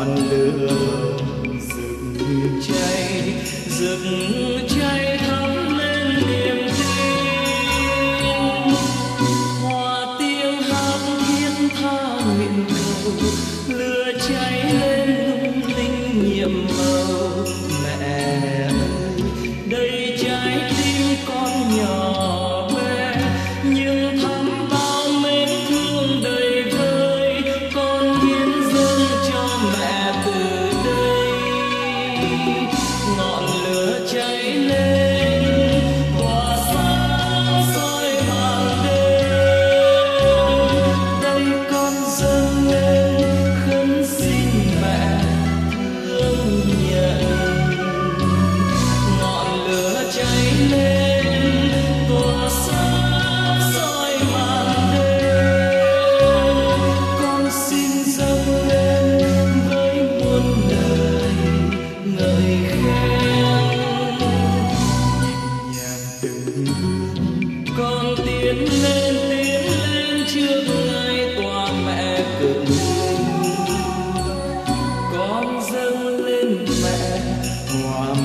ngọn lửa rực cháy rực cháy thắm lên niềm tin. Hòa tiếng hát thiên tha nguyện cầu, lửa cháy lên lung linh nhiệm màu mẹ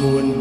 buồn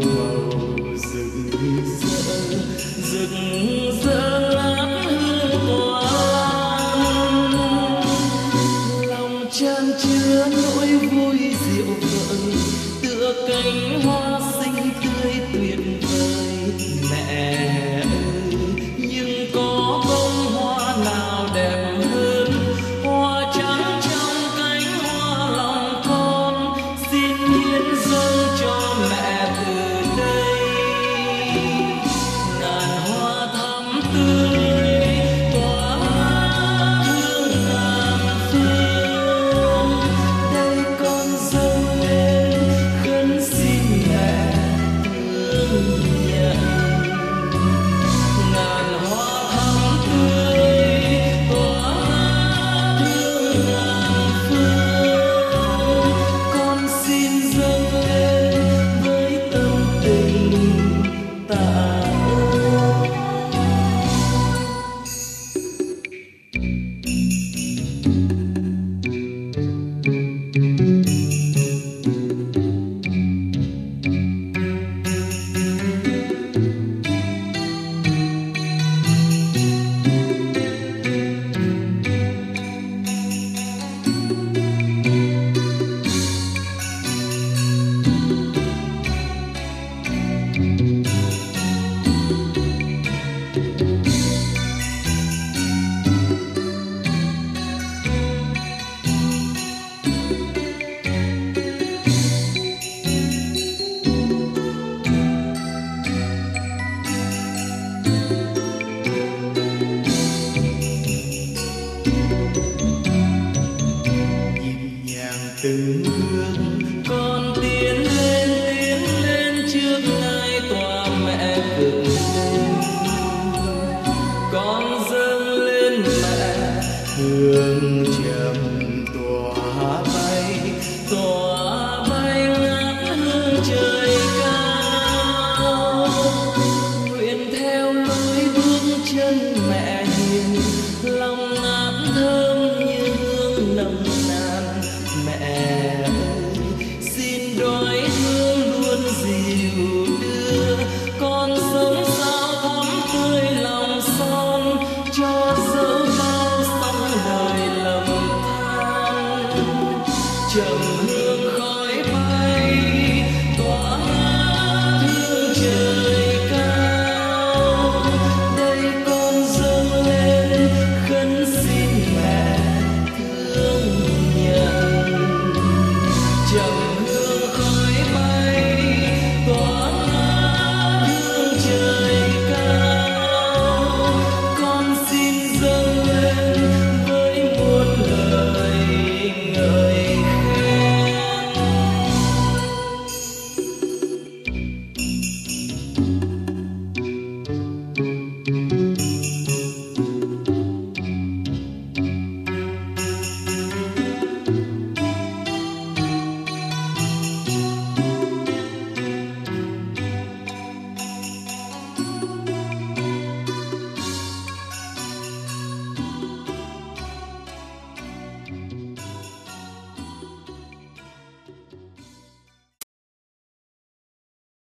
con dâng lên mẹ hương trầm